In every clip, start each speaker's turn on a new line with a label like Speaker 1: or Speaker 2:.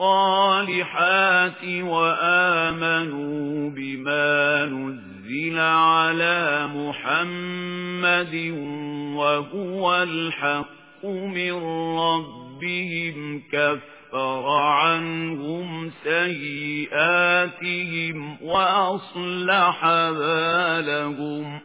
Speaker 1: الصالحات وآمنوا بما نزل على محمد وهو الحق من ربهم كفر عنهم سيئاتهم وأصلح بالهم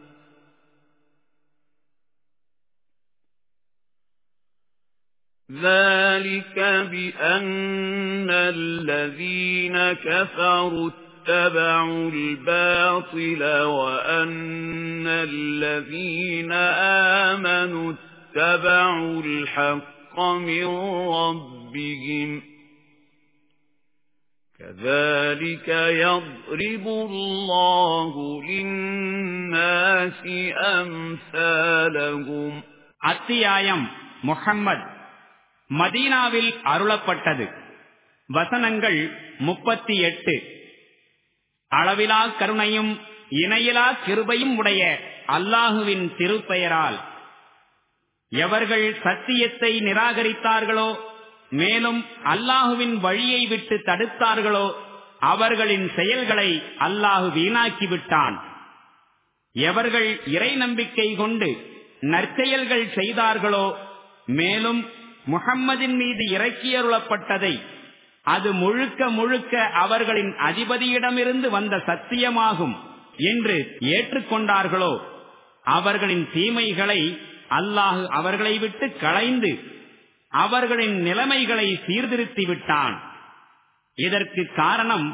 Speaker 1: ذَلِكَ بِأَنَّ الَّذِينَ كَفَرُوا اتَّبَعُوا الْبَاطِلَ وَأَنَّ الَّذِينَ آمَنُوا اتَّبَعُوا الْحَقَّ مِنْ رَبِّهِمْ كَذَلِكَ يَضْرِبُ اللَّهُ لِلنَّاسِ أَمْثَالَهُمْ அத்தியாயம் مُحَمَّدٍ
Speaker 2: மதீனாவில் அருளப்பட்டது வசனங்கள் முப்பத்தி எட்டு அளவிலா கருணையும் இணையிலா கிருபையும் உடைய அல்லாஹுவின் திருப்பெயரால் எவர்கள் சத்தியத்தை நிராகரித்தார்களோ மேலும் அல்லாஹுவின் வழியை விட்டு தடுத்தார்களோ அவர்களின் செயல்களை அல்லாஹு வீணாக்கிவிட்டான் எவர்கள் இறை நம்பிக்கை கொண்டு நற்செயல்கள் செய்தார்களோ மேலும் முகம்மதின் மீது இறக்கியருளப்பட்டதை அது முழுக்க முழுக்க அவர்களின் அதிபதியிடமிருந்து வந்த சத்தியமாகும் என்று ஏற்றுக்கொண்டார்களோ அவர்களின் தீமைகளை அல்லாஹு அவர்களை விட்டு களைந்து அவர்களின் நிலைமைகளை சீர்திருத்தி விட்டான் இதற்கு காரணம்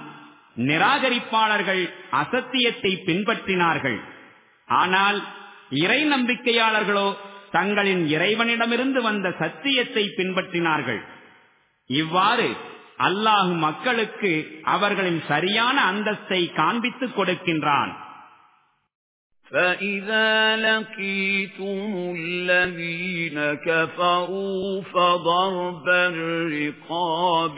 Speaker 2: நிராகரிப்பாளர்கள் அசத்தியத்தை பின்பற்றினார்கள் ஆனால் இறை நம்பிக்கையாளர்களோ தங்களின் இறைவனிடமிருந்து வந்த சத்தியத்தை பின்பற்றினார்கள் இவ்வாறு அல்லாஹு மக்களுக்கு அவர்களின் சரியான அந்தஸ்தை காண்பித்துக் கொடுக்கின்றான்
Speaker 1: فَإِذَا لَقِيتُمُ الَّذِينَ كَفَرُوا فَضَرْبَ الرِّقَابِ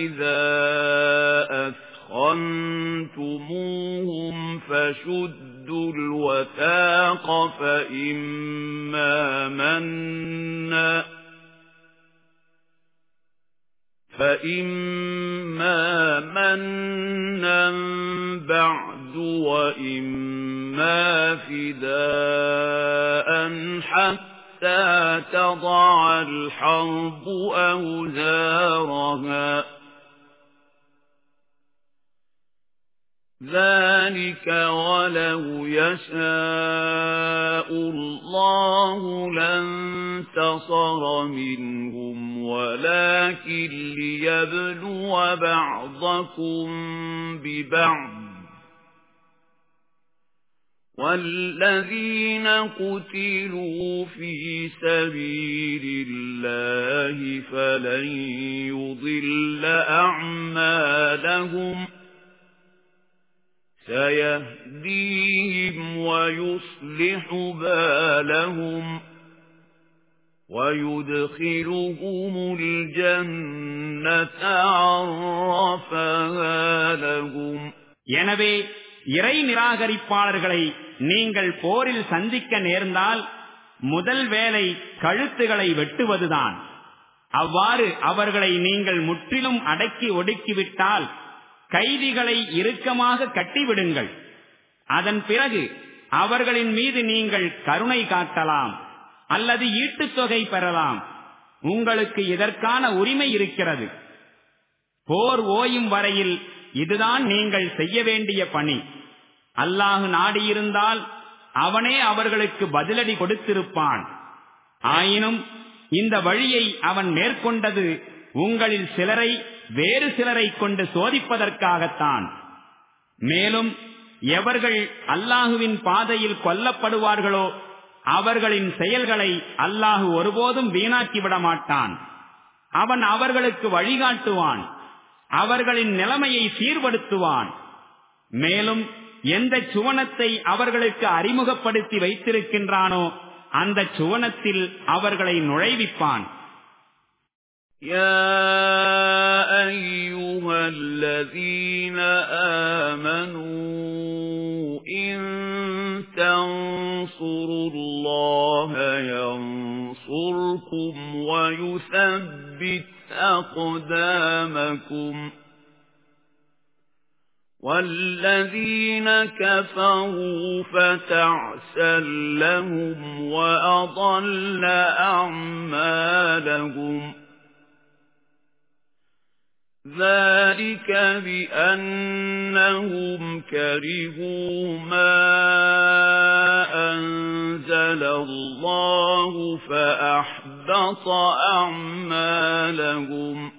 Speaker 1: إِذَا أَثْخَنْتُمُوهُمْ فَشُدُّوا الوثاق فإما منا فإما منا بعد وإما فداء حتى حَتَّى تَضَعَ الْحَرْبُ أَوْزَارَهَا ذَلِكَ وَلَوْ يَشَاءُ اللَّهُ لَانتَصَرَ مِنْهُمْ وَلَكِن لِّيَبْلُوَ بَعْضَكُم بِبَعْضٍ وَالَّذِينَ قُتِلُوا فِي سَبِيلِ اللَّهِ فَلَن يُضِلَّ أَعْمَالَهُمْ ۗ سيهديهم ويصلح بالهم ويدخلهم الجنة عرفها لهم எனவே இறை நிராகரிப்பாளர்களை
Speaker 2: நீங்கள் போரில் சந்திக்க நேர்ந்தால் முதல் வேலை கழுத்துகளை வெட்டுவதுதான் அவ்வாறு அவர்களை நீங்கள் முற்றிலும் அடக்கி ஒடுக்கிவிட்டால் கைதிகளை இறுக்கமாக கட்டிவிடுங்கள் அதன் பிறகு அவர்களின் மீது நீங்கள் கருணை காட்டலாம் அல்லது ஈட்டுத்தொகை பெறலாம் உங்களுக்கு இதற்கான உரிமை இருக்கிறது போர் ஓயும் வரையில் இதுதான் நீங்கள் செய்ய வேண்டிய பணி அல்லாஹு நாடியிருந்தால் அவனே அவர்களுக்கு பதிலடி கொடுத்திருப்பான் ஆயினும் இந்த வழியை அவன் மேற்கொண்டது உங்களில் சிலரை வேறு சிலரை கொண்டு சோதிப்பதற்காகத்தான் மேலும் எவர்கள் அல்லாஹுவின் பாதையில் கொல்லப்படுவார்களோ அவர்களின் செயல்களை அல்லாஹு ஒருபோதும் வீணாக்கிவிட மாட்டான் அவன் அவர்களுக்கு வழிகாட்டுவான் அவர்களின் நிலைமையை சீர்படுத்துவான் மேலும் எந்த சுவனத்தை அவர்களுக்கு அறிமுகப்படுத்தி வைத்திருக்கின்றானோ அந்த சுவனத்தில் அவர்களை நுழைவிப்பான்
Speaker 1: أيها الذين آمنوا إن تنصروا الله ينصركم ويثبت أقدامكم وَالَّذِينَ كَفَرُوا فَتَعْسًا لَهُمْ وَأَضَلَّ أَعْمَالَهُمْ ذَلِكَ بِأَنَّهُمْ كَرِهُوا مَا أَنزَلَ اللَّهُ فَأَحْبَطَ أَعْمَالَهُمْ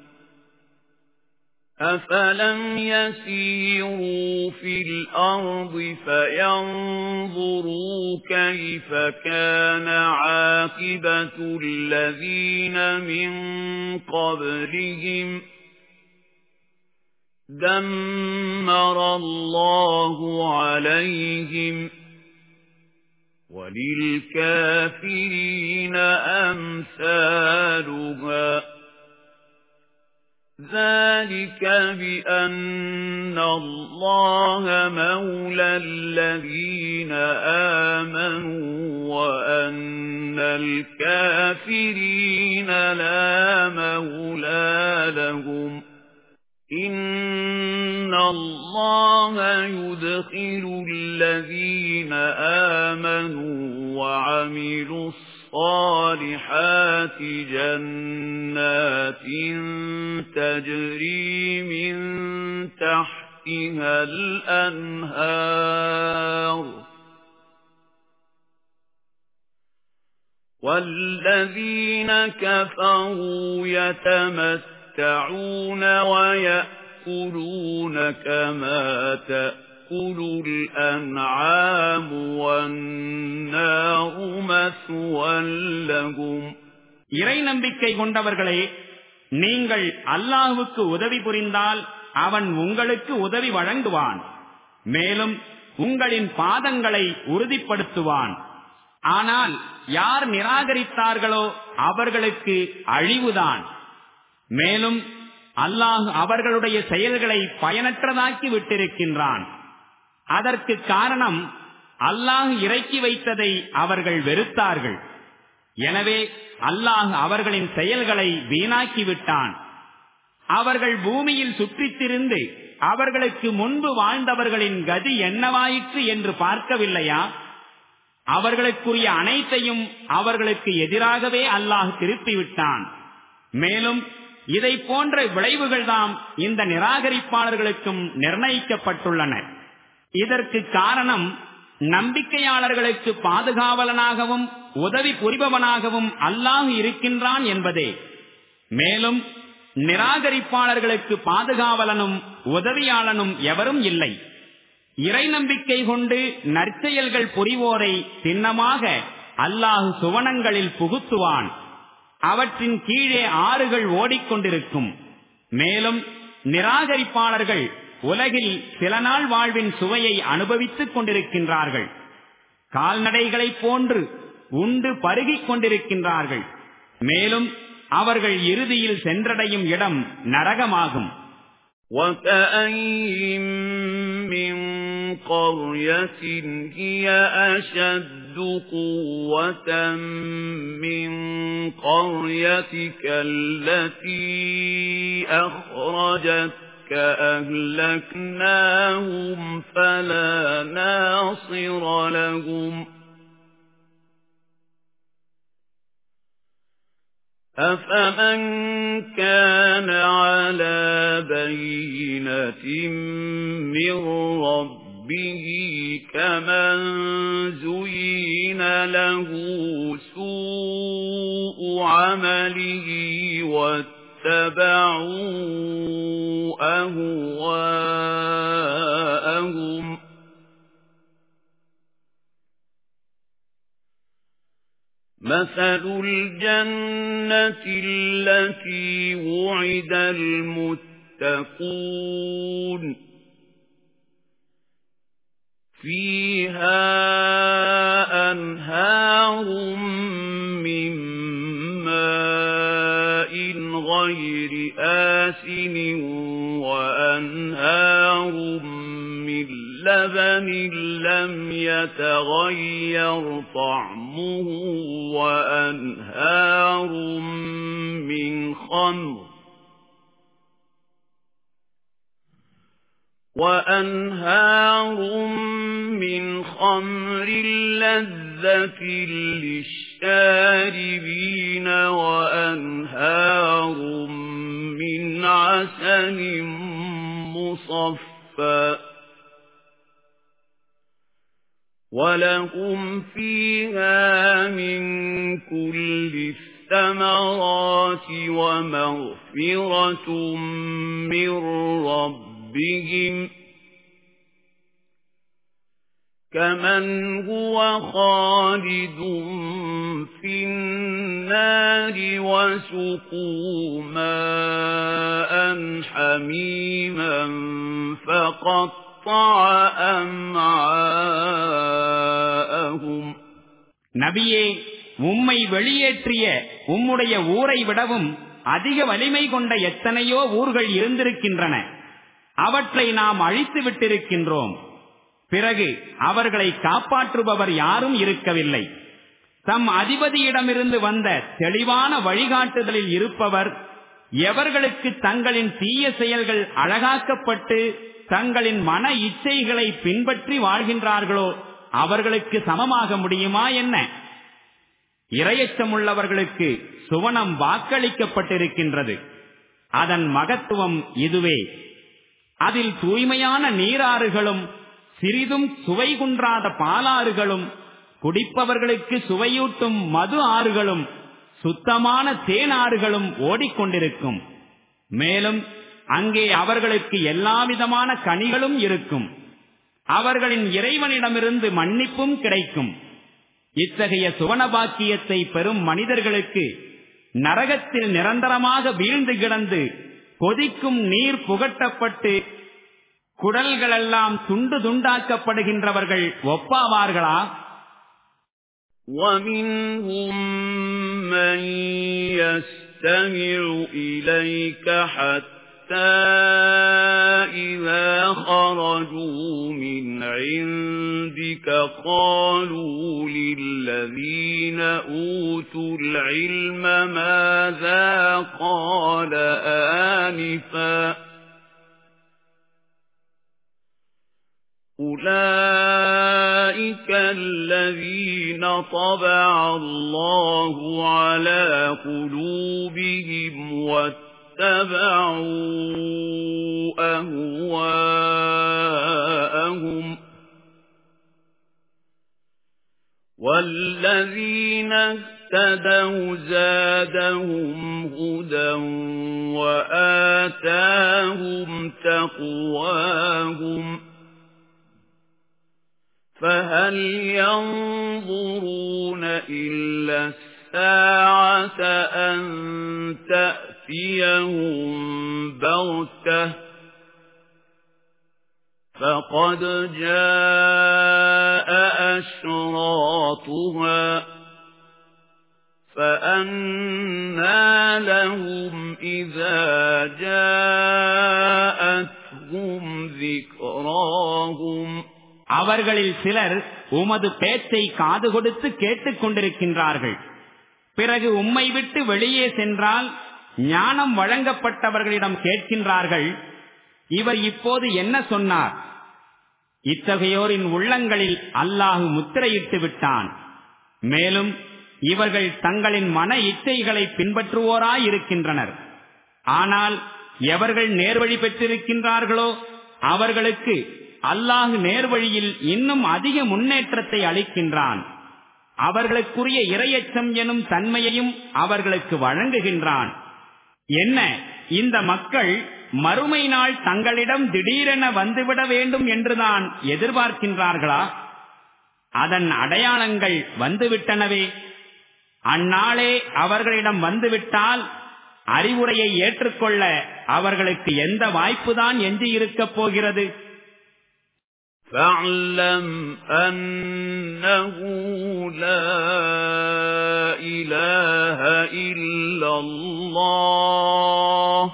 Speaker 1: أَفَلَمْ يَسِيرُوا فِي الْأَرْضِ فَيَنظُرُوا كَيْفَ كَانَ عَاقِبَةُ الَّذِينَ مِن قَبْلِهِمْ ۚ دَمَّرَ اللَّهُ عَلَيْهِمْ وَلِلْكَافِرِينَ أَمْثَالُهَا ذَلِكَ بِأَنَّ اللَّهَ مَوْلَى الَّذِينَ آمَنُوا وَأَنَّ الْكَافِرِينَ لَا مَوْلَى لَهُمْ إِنَّ اللَّهَ يُدْخِلُ الَّذِينَ آمَنُوا وَعَمِلُوا الصَّالِحَاتِ جَنَّاتٍ تَجْرِي مِن تَحْتِهَا الْأَنْهَارُ وَالَّذِينَ كَفَرُوا يَتَمَسَّكُونَ يَتَمَتَّعُونَ وَيَأْكُلُونَ كَمَا تَأْكُلُ الْأَنْعَامُ وَالنَّارُ مَثْوًى لَّهُمْ
Speaker 2: இறை நம்பிக்கை கொண்டவர்களே நீங்கள் அல்லாஹுக்கு உதவி புரிந்தால் அவன் உங்களுக்கு உதவி வழங்குவான் மேலும் உங்களின் பாதங்களை உறுதிப்படுத்துவான் ஆனால் யார் நிராகரித்தார்களோ அவர்களுக்கு அழிவுதான் மேலும் அல்லாஹ் அவர்களுடைய செயல்களை பயனற்றதாக்கி விட்டிருக்கின்றான் அதற்கு காரணம் அல்லாஹ் இறக்கி வைத்ததை அவர்கள் வெறுத்தார்கள் எனவே அல்லாஹ் அவர்களின் செயல்களை வீணாக்கிவிட்டான் அவர்கள் பூமியில் சுற்றித்திருந்து அவர்களுக்கு முன்பு வாழ்ந்தவர்களின் கதி என்னவாயிற்று என்று பார்க்கவில்லையா அவர்களுக்குரிய அனைத்தையும் அவர்களுக்கு எதிராகவே அல்லாஹ் திருப்பிவிட்டான் மேலும் இதை போன்ற விளைவுகள் தாம் இந்த நிராகரிப்பாளர்களுக்கும் நிர்ணயிக்கப்பட்டுள்ளன இதற்கு காரணம் நம்பிக்கையாளர்களுக்கு பாதுகாவலனாகவும் உதவி புரிபவனாகவும் அல்லாஹ் இருக்கின்றான் என்பதே மேலும் நிராகரிப்பாளர்களுக்கு பாதுகாவலனும் உதவியாளனும் எவரும் இல்லை இறை நம்பிக்கை கொண்டு நற்செயல்கள் புரிவோரை சின்னமாக அல்லாஹு சுவனங்களில் புகுத்துவான் அவற்றின் கீழே ஆறுகள் ஓடிக்கொண்டிருக்கும் மேலும் நிராகரிப்பாளர்கள் உலகில் சில நாள் வாழ்வின் சுவையை அனுபவித்துக் கொண்டிருக்கின்றார்கள் கால்நடைகளைப் போன்று உண்டு பருகிக் கொண்டிருக்கின்றார்கள் மேலும் அவர்கள் இறுதியில் சென்றடையும் இடம் நரகமாகும்
Speaker 1: وكأين من قرية أَشَدُّ قُوَّةً مِنْ قريتك التي أخرجتك أهلكناهم فلا ناصر لهم أفمن كان على بينة من رب به كمن زين له سوء عمله واتبعوا أهواءهم مثل الجنة التي وعد المتقون فِيهَا أَنْهَارٌ مِّن مَّاءٍ غَيْرِ آسِنٍ وَأَنْهَارٌ مِّن لَّبَنٍ لَّمْ يَتَغَيَّرْ طَعْمُهُ وَأَنْهَارٌ مِّن خَمْرٍ وَأَنْهَارٌ مِّنْ خَمْرٍ لَّذَّةٍ لِّلشَّارِبِينَ وَأَنْهَارٌ مِّنْ عَسَلٍ مُّصَفًّى وَلَهُمْ فِيهَا مِن كُلِّ الثَّمَرَاتِ وَمَغْفِرَةٌ مِّن رَبِّهِمْ كَمَنْ هُوَ خَالِدٌ فِي النَّارِ وَسُقُوا مَاءً حَمِيمًا فَقَطَّعَ أَمْعَاءَهُمْ நபியே உம்மை வெளியேற்றிய உம்முடைய
Speaker 2: ஊரை விடவும் அதிக வலிமை கொண்ட எத்தனையோ ஊர்கள் இருந்திருக்கின்றன அவற்றை நாம் அழித்து விட்டிருக்கின்றோம் பிறகு அவர்களை காப்பாற்றுபவர் யாரும் இருக்கவில்லை தம் அதிபதியிடமிருந்து வந்த தெளிவான வழிகாட்டுதலில் இருப்பவர் எவர்களுக்கு தங்களின் தீய செயல்கள் அழகாக்கப்பட்டு தங்களின் மன இச்சைகளை பின்பற்றி வாழ்கின்றார்களோ அவர்களுக்கு சமமாக முடியுமா என்ன இரையச்சமுள்ளவர்களுக்கு சுவனம் வாக்களிக்கப்பட்டிருக்கின்றது அதன் மகத்துவம் இதுவே அதில் தூய்மையான நீராறுகளும் சிறிதும் சுவை குன்றாத பாலாறுகளும் குடிப்பவர்களுக்கு சுவையூட்டும் மது ஆறுகளும் சுத்தமான தேனாறுகளும் ஓடிக்கொண்டிருக்கும் மேலும் அங்கே அவர்களுக்கு எல்லாவிதமான கனிகளும் இருக்கும் அவர்களின் இறைவனிடமிருந்து மன்னிப்பும் கிடைக்கும் இத்தகைய சுவன பாக்கியத்தை பெறும் மனிதர்களுக்கு நரகத்தில் நிரந்தரமாக வீழ்ந்து கிடந்து கொதிக்கும் நீர் புகட்டப்பட்டு குடல்களெல்லாம் துண்டு துண்டாக்கப்படுகின்றவர்கள் ஒப்பாவார்களா
Speaker 1: وَمِنْهُمْ مَنْ يَسْتَمِعُ إِلَيْكَ حَتَّى إِذَا خَرَجُوا مِنْ عِنْدِكَ قَالُوا لِلَّذِينَ أُوتُوا الْعِلْمَ مَاذَا قَالَ آنِفًا أُولَئِكَ الَّذِينَ طَبَعَ اللَّهُ عَلَى قُلُوبِهِمْ وَاتَّبَعُوا أَهْوَاءَهُمْ وَالَّذِينَ اهْتَدَوْا زَادَهُمْ هُدًى وَآتَاهُمْ تَقْوَاهُمْ فَهَلْ يَنظُرُونَ إِلَّا السَّاعَةَ أَن تَأْتِيَهُم بَغْتَةً فَقَدْ جَاءَ أَشْرَاطُهَا فَأَنَّى لَهُمْ إِذَا جَاءَتْهُمْ ذِكْرَاهُمْ அவர்களில் சிலர்
Speaker 2: உமது பேச்சை காது கொடுத்து கேட்டுக் கொண்டிருக்கின்றார்கள் பிறகு உம்மை விட்டு வெளியே சென்றால் ஞானம் வழங்கப்பட்டவர்களிடம் கேட்கின்றார்கள் இவர் இப்போது என்ன சொன்னார் இத்தகையோரின் உள்ளங்களில் அல்லாஹு முத்திரையிட்டு விட்டான் மேலும் இவர்கள் தங்களின் மன இச்சைகளை பின்பற்றுவோராயிருக்கின்றனர் ஆனால் எவர்கள் நேர்வழி பெற்றிருக்கின்றார்களோ அவர்களுக்கு அல்லாஹு நேர்வழியில் இன்னும் அதிக முன்னேற்றத்தை அளிக்கின்றான் அவர்களுக்குரிய இரையச்சம் எனும் தன்மையையும் அவர்களுக்கு வழங்குகின்றான் என்ன இந்த மக்கள் மறுமை நாள் தங்களிடம் திடீரென வந்துவிட வேண்டும் என்றுதான் எதிர்பார்க்கின்றார்களா அதன் அடையாளங்கள் வந்துவிட்டனவே அந்நாளே அவர்களிடம் வந்துவிட்டால் அறிவுரையை ஏற்றுக்கொள்ள அவர்களுக்கு எந்த வாய்ப்புதான் எஞ்சியிருக்கப்
Speaker 1: போகிறது فاعلم أنه لا إله إلا الله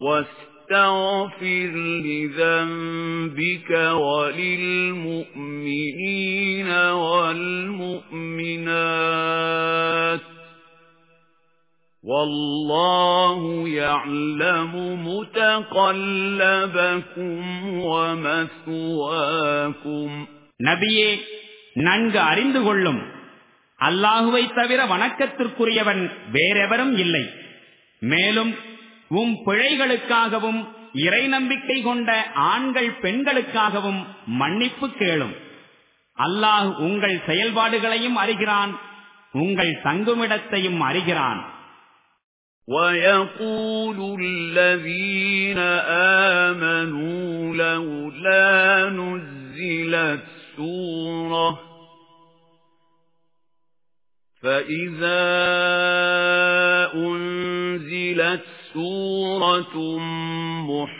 Speaker 1: واستغفر لذنبك وللمؤمنين والمؤمنات وَاللَّهُ يَعْلَمُ مُتَقَلَّبَكُمْ وَمَثْوَاكُمْ
Speaker 2: நபியே நன்கு அறிந்து கொள்ளும் அல்லாஹுவை தவிர வணக்கத்திற்குரியவன் வேறெவரும் இல்லை மேலும் உம் பிழைகளுக்காகவும் இறை நம்பிக்கை கொண்ட ஆண்கள் பெண்களுக்காகவும் மன்னிப்பு கேளும் அல்லாஹ் உங்கள் செயல்பாடுகளையும் அறிகிறான் உங்கள் தங்குமிடத்தையும் அறிகிறான்
Speaker 1: وَيَقُولُ الَّذِينَ آمَنُوا لَوْلَا نُزِّلَتْ سُورَةٌ فَإِذَا أُنْزِلَتْ سُورَةٌ مُحْكَمَةٌ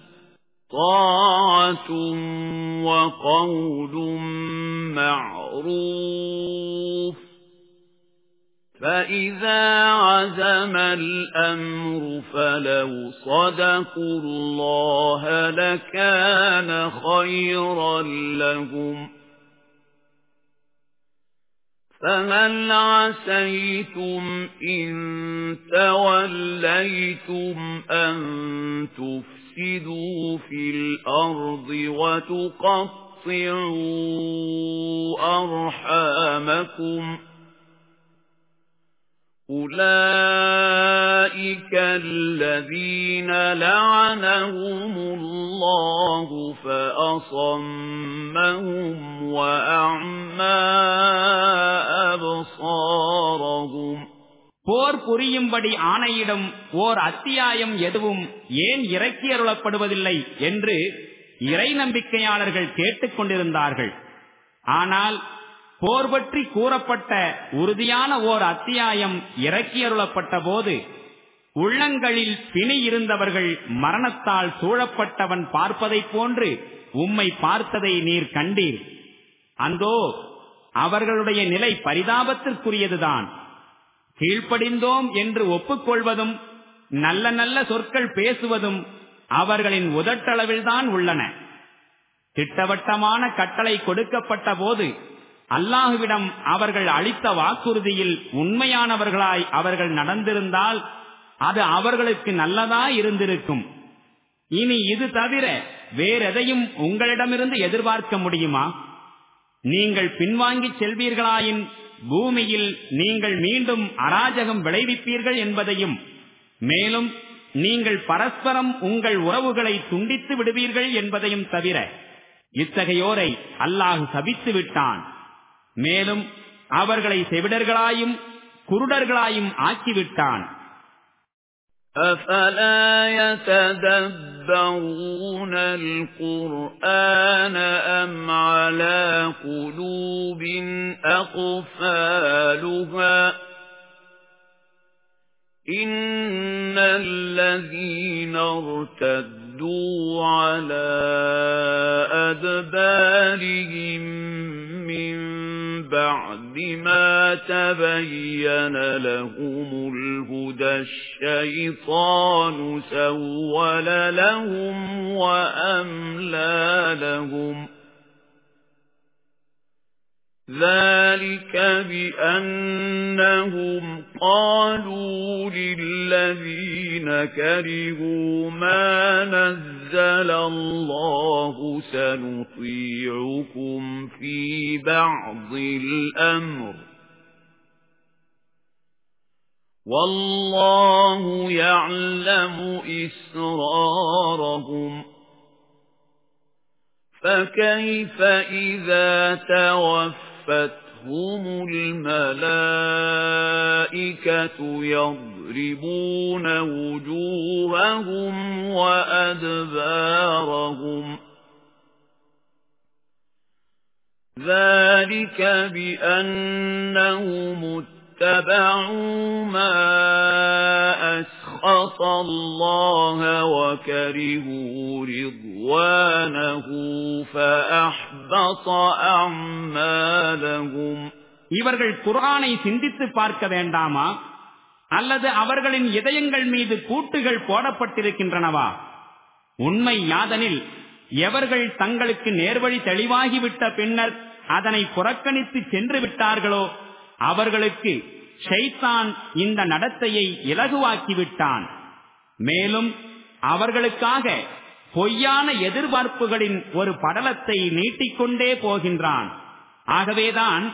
Speaker 1: طَاعَةٌ وَقَوْلٌ مَّعْرُوفٌ فَإِذَا عَزَمَ الْأَمْرُ فَلَوْ صَدَقُوا اللَّهَ لَكَانَ خَيْرًا لَّهُمْ فَهَلْ عَسَيْتُمْ إِن تَوَلَّيْتُمْ أَن تُفْسِدُوا تُفْسِدُوا فِي الْأَرْضِ وَتُقَطِّعُوا أَرْحَامَكُمْ أُولَئِكَ الَّذِينَ لَعَنَهُمُ اللَّهُ فَأَصَمَّهُمْ وَأَعْمَى أَبْصَارَهُمْ போர் புரியும்படி ஆணையிடும் ஓர்
Speaker 2: அத்தியாயம் எதுவும் ஏன் இறக்கி அருளப்படுவதில்லை என்று இறை நம்பிக்கையாளர்கள் கேட்டுக் கொண்டிருந்தார்கள் ஆனால் போர் பற்றி கூறப்பட்ட உறுதியான ஓர் அத்தியாயம் இறக்கி அருளப்பட்ட போது உள்ளங்களில் பிணி இருந்தவர்கள் மரணத்தால் சூழப்பட்டவன் பார்ப்பதைப் போன்று உம்மை பார்த்ததை நீர் கண்டீர் அந்தோ அவர்களுடைய நிலை பரிதாபத்திற்குரியதுதான் கீழ்ப்படிந்தோம் என்று ஒப்புக்கொள்வதும் நல்ல நல்ல சொற்கள் பேசுவதும் அவர்களின் உதட்டளவில் தான் உள்ளன திட்டவட்டமான கட்டளை கொடுக்கப்பட்ட போது அல்லாஹுவிடம் அவர்கள் அளித்த வாக்குறுதியில் உண்மையானவர்களாய் அவர்கள் நடந்திருந்தால் அது அவர்களுக்கு நல்லதா இருந்திருக்கும் இனி இது தவிர வேறெதையும் உங்களிடமிருந்து எதிர்பார்க்க முடியுமா நீங்கள் பின்வாங்கி செல்வீர்களாயின் பூமியில் நீங்கள் மீண்டும் அராஜகம் விளைவிப்பீர்கள் என்பதையும் மேலும் நீங்கள் பரஸ்பரம் உங்கள் உறவுகளை துண்டித்து விடுவீர்கள் என்பதையும் தவிர இத்தகையோரை அல்லாஹ் சபித்து விட்டான் மேலும் அவர்களை
Speaker 1: செவிடர்களாயும்
Speaker 2: குருடர்களாயும் ஆக்கிவிட்டான்
Speaker 1: أَفَلَا يَتَدَبَّرُونَ إِنَّ الَّذِينَ ارْتَدُّوا عَلَى أَدْبَارِهِمْ مِنْ بَعْدِ مَا تَبَيَّنَ لَهُمُ الْهُدَى الشَّيْطَانُ سَوَّلَ لَهُمْ وَأَمْلَى لَهُمْ ذَلِكَ بِأَنَّهُمْ قالوا للذين كرهوا ما نزل الله سنطيعكم في بعض الأمر والله يعلم إسرارهم فكيف إذا توفت هم الملائكة يضربون وجوههم وأدبارهم ذلك بأنهم اتبعوا ما أسروا اللَّهَ رِضْوَانَهُ فَأَحْبَطَ أَعْمَالَهُمْ இவர்கள்
Speaker 2: குர்ஆனை சிந்தித்து பார்க்க வேண்டாமா அல்லது அவர்களின் இதயங்கள் மீது கூட்டுகள் போடப்பட்டிருக்கின்றனவா உண்மை யாதனில் எவர்கள் தங்களுக்கு நேர்வழி தெளிவாகிவிட்ட பின்னர் அதனை புறக்கணித்து சென்று விட்டார்களோ அவர்களுக்கு ஷைத்தான் இந்த நடத்தையை இலகுவாக்கிவிட்டான் மேலும் அவர்களுக்காக பொய்யான எதிர்பார்ப்புகளின் ஒரு படலத்தை நீட்டிக்கொண்டே போகின்றான் ஆகவேதான்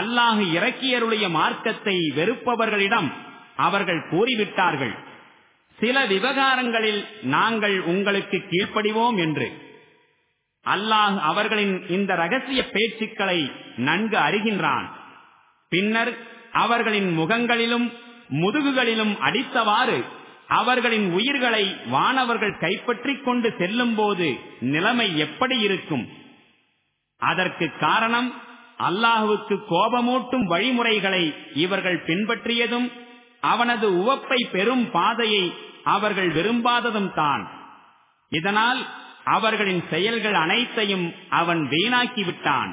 Speaker 2: அல்லாஹ் இறக்கியருடைய மார்க்கத்தை வெறுப்பவர்களிடம் அவர்கள் கூறிவிட்டார்கள் சில விவகாரங்களில் நாங்கள் உங்களுக்கு கீழ்ப்படிவோம் என்று அல்லாஹ் அவர்களின் இந்த ரகசிய பேச்சுக்களை நன்கு அறிகின்றான் பின்னர் அவர்களின் முகங்களிலும் முதுகுகளிலும் அடித்தவாறு அவர்களின் உயிர்களை வானவர்கள் கைப்பற்றிக் கொண்டு செல்லும் போது நிலைமை எப்படி இருக்கும் அதற்கு காரணம் அல்லாஹுக்கு கோபமூட்டும் வழிமுறைகளை இவர்கள் பின்பற்றியதும் அவனது உவப்பை பெறும் பாதையை அவர்கள் விரும்பாததும் தான் இதனால் அவர்களின் செயல்கள் அனைத்தையும் அவன் வீணாக்கிவிட்டான்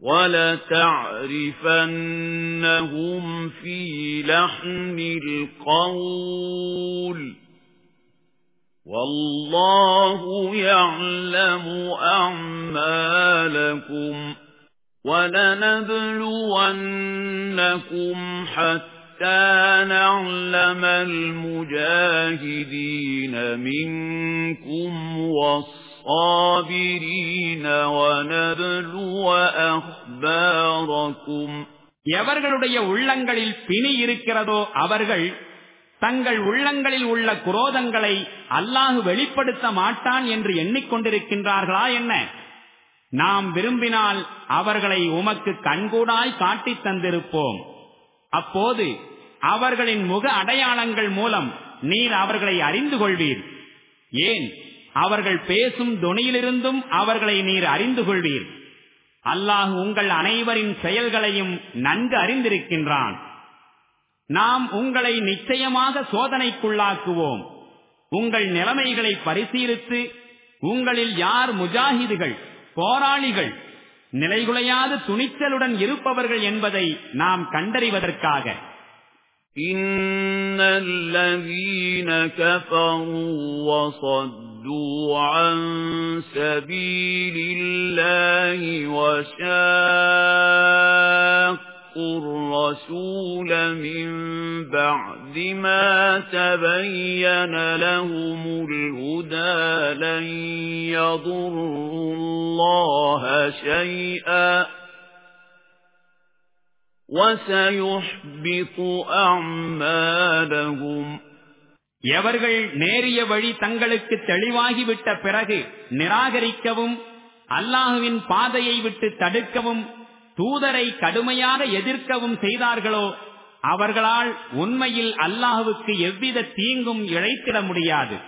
Speaker 1: وَلَتَعْرِفَنَّهُمْ فِي لَحْنِ الْقَوْلِ وَاللَّهُ يَعْلَمُ أَعْمَالَكُمْ وَلَنَبْلُوَنَّكُمْ حَتَّى نَعْلَمَ الْمُجَاهِدِينَ مِنكُمْ وَالصَّابِرِينَ الصابرين எவர்களுடைய
Speaker 2: உள்ளங்களில் பிணி இருக்கிறதோ அவர்கள் தங்கள் உள்ளங்களில் உள்ள குரோதங்களை அல்லாஹு வெளிப்படுத்த மாட்டான் என்று எண்ணிக்கொண்டிருக்கின்றார்களா என்ன நாம் விரும்பினால் அவர்களை உமக்கு கண்கூடாய் காட்டித் தந்திருப்போம் அப்போது அவர்களின் முக அடையாளங்கள் மூலம் நீர் அவர்களை அறிந்து கொள்வீர் ஏன் அவர்கள் பேசும் துணியிலிருந்தும் அவர்களை நீர் அறிந்து கொள்வீர் அல்லாஹ் உங்கள் அனைவரின் செயல்களையும் நன்கு அறிந்திருக்கின்றான் நாம் உங்களை நிச்சயமாக சோதனைக்குள்ளாக்குவோம் உங்கள் நிலைமைகளை பரிசீலித்து உங்களில் யார் முஜாஹிதுகள் போராளிகள் நிலைகுலையாது துணிச்சலுடன் இருப்பவர்கள் என்பதை நாம் கண்டறிவதற்காக
Speaker 1: இன்னல்லவீன الذين كفروا عَن سَبِيلِ اللَّهِ وَشَاقُّوا الرَّسُولَ مِن بَعْدِ مَا تَبَيَّنَ لَهُمُ الْهُدَى لَن يَضُرُّوا اللَّهَ شَيْئًا وَسَيُحْبِطُ أَعْمَالَهُمْ எவர்கள்
Speaker 2: நேரிய வழி தங்களுக்கு தெளிவாகிவிட்ட பிறகு நிராகரிக்கவும் அல்லாஹுவின் பாதையை விட்டு தடுக்கவும் தூதரை கடுமையாக எதிர்க்கவும் செய்தார்களோ அவர்களால் உண்மையில் அல்லாஹுவுக்கு எவ்வித தீங்கும் இழைத்திட முடியாது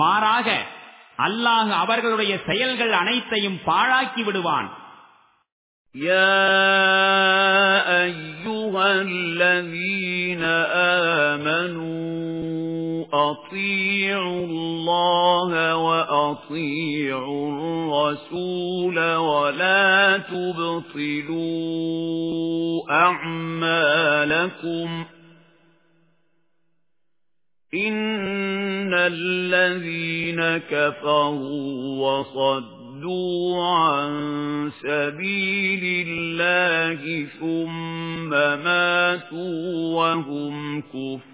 Speaker 2: மாறாக அல்லாஹ் அவர்களுடைய செயல்கள் அனைத்தையும் பாழாக்கி விடுவான்
Speaker 1: أطيعوا الله وأطيعوا الرسول ولا تبطلوا أعمالكم إن الذين كفروا وصدوا عَن سَبِيلِ اللَّهِ ثُمَّ مَاتُوا وَهُمْ كفر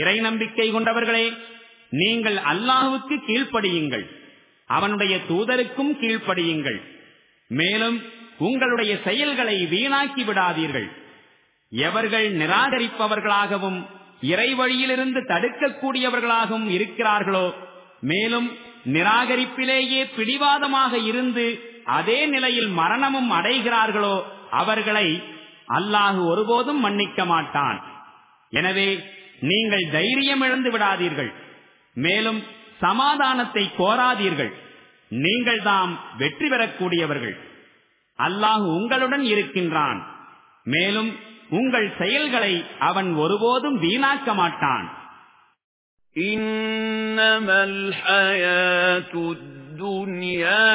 Speaker 1: இறை நம்பிக்கை கொண்டவர்களே நீங்கள்
Speaker 2: அல்லாஹுக்கு கீழ்ப்படியுங்கள் அவனுடைய தூதருக்கும் கீழ்ப்படியுங்கள் மேலும் உங்களுடைய செயல்களை வீணாக்கி விடாதீர்கள் எவர்கள் நிராகரிப்பவர்களாகவும் இறை வழியிலிருந்து தடுக்கக்கூடியவர்களாகவும் இருக்கிறார்களோ மேலும் நிராகரிப்பிலேயே பிடிவாதமாக இருந்து அதே நிலையில் மரணமும் அடைகிறார்களோ அவர்களை அல்லாஹு ஒருபோதும் மன்னிக்க மாட்டான் எனவே நீங்கள் தைரியம் இழந்து விடாதீர்கள் மேலும் சமாதானத்தை கோராதீர்கள் நீங்கள் தாம் வெற்றி பெறக்கூடியவர்கள் அல்லாஹ் உங்களுடன் இருக்கின்றான் மேலும் உங்கள் செயல்களை அவன் ஒருபோதும் வீணாக்க மாட்டான்
Speaker 1: إنما الحياة الدنيا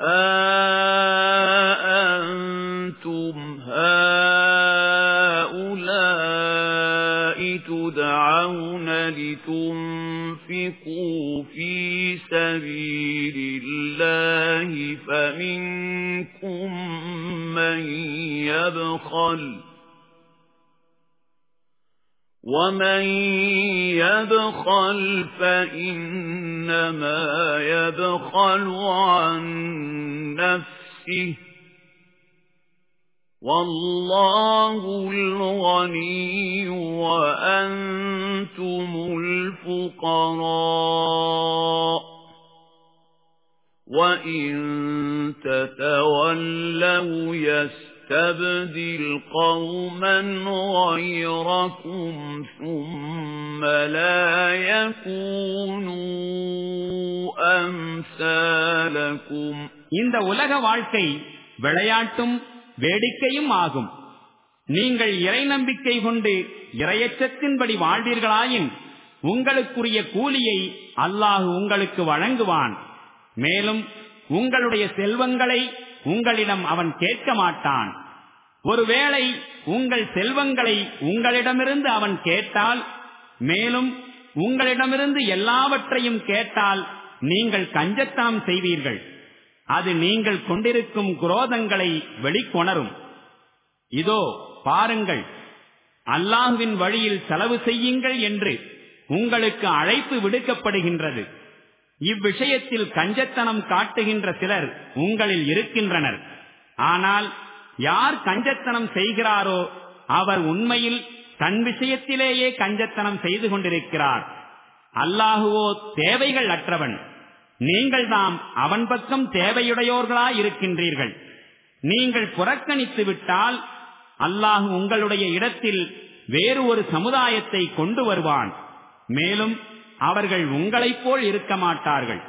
Speaker 1: ها أنتم هؤلاء تدعون لتنفقوا في سبيل الله فمنكم من يبخل وَمَن يَبْخَلْ فَإِنَّمَا يَبْخَلُ عَن نَّفْسِهِ وَاللَّهُ الْغَنِيُّ وَأَنتُمُ الْفُقَرَاءُ وَإِن تَتَوَلَّوْا يَسْتَبْدِلْ تَبْدِلْ قَوْمًا غَيْرَكُمْ ثُمَّ لَا يَكُونُوا أَمْثَالَكُمْ இந்த உலக வாழ்க்கை
Speaker 2: விளையாட்டும் வேடிக்கையும் ஆகும் நீங்கள் இறை நம்பிக்கை கொண்டு இரையச்சத்தின்படி வாழ்வீர்களாயின் உங்களுக்குரிய கூலியை அல்லாஹ் உங்களுக்கு வழங்குவான் மேலும் உங்களுடைய செல்வங்களை உங்களிடம் அவன் கேட்க மாட்டான் ஒருவேளை உங்கள் செல்வங்களை உங்களிடமிருந்து அவன் கேட்டால் மேலும் உங்களிடமிருந்து எல்லாவற்றையும் கேட்டால் நீங்கள் கஞ்சத்தாம் செய்வீர்கள் அது நீங்கள் கொண்டிருக்கும் குரோதங்களை வெளிக்கொணரும் இதோ பாருங்கள் அல்லாஹுவின் வழியில் செலவு செய்யுங்கள் என்று உங்களுக்கு அழைப்பு விடுக்கப்படுகின்றது இவ்விஷயத்தில் கஞ்சத்தனம் காட்டுகின்ற சிலர் உங்களில் இருக்கின்றனர் ஆனால் யார் கஞ்சத்தனம் செய்கிறாரோ அவர் உண்மையில் தன் விஷயத்திலேயே கஞ்சத்தனம் செய்து கொண்டிருக்கிறார் அல்லாஹுவோ தேவைகள் அற்றவன் நீங்கள் தாம் அவன் பக்கம் தேவையுடையோர்களாயிருக்கின்றீர்கள் நீங்கள் புறக்கணித்து விட்டால் அல்லாஹு உங்களுடைய இடத்தில் வேறு ஒரு சமுதாயத்தை கொண்டு வருவான் மேலும் அவர்கள் உங்களைப் போல் இருக்க மாட்டார்கள்